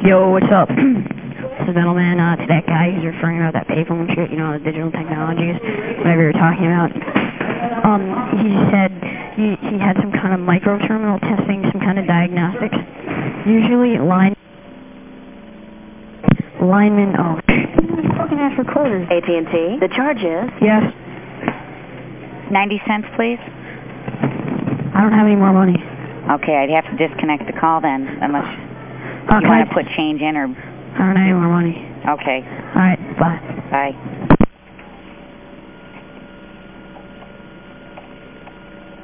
Yo, what's up? this is Middleman, uh, to that guy who's referring about that payphone shit, you know, the digital technologies, whatever you're talking about. Um, he said he, he had some kind of micro terminal testing, some kind of diagnostics. Usually line, lineman, oh, fucking ask for quarters. AT&T, the charge is? Yes, 90 cents, please? I don't have any more money. Okay, I'd have to disconnect the call then, unless Uh, you want to put change in or... I don't have any more money. Okay, Alright, bye. bye.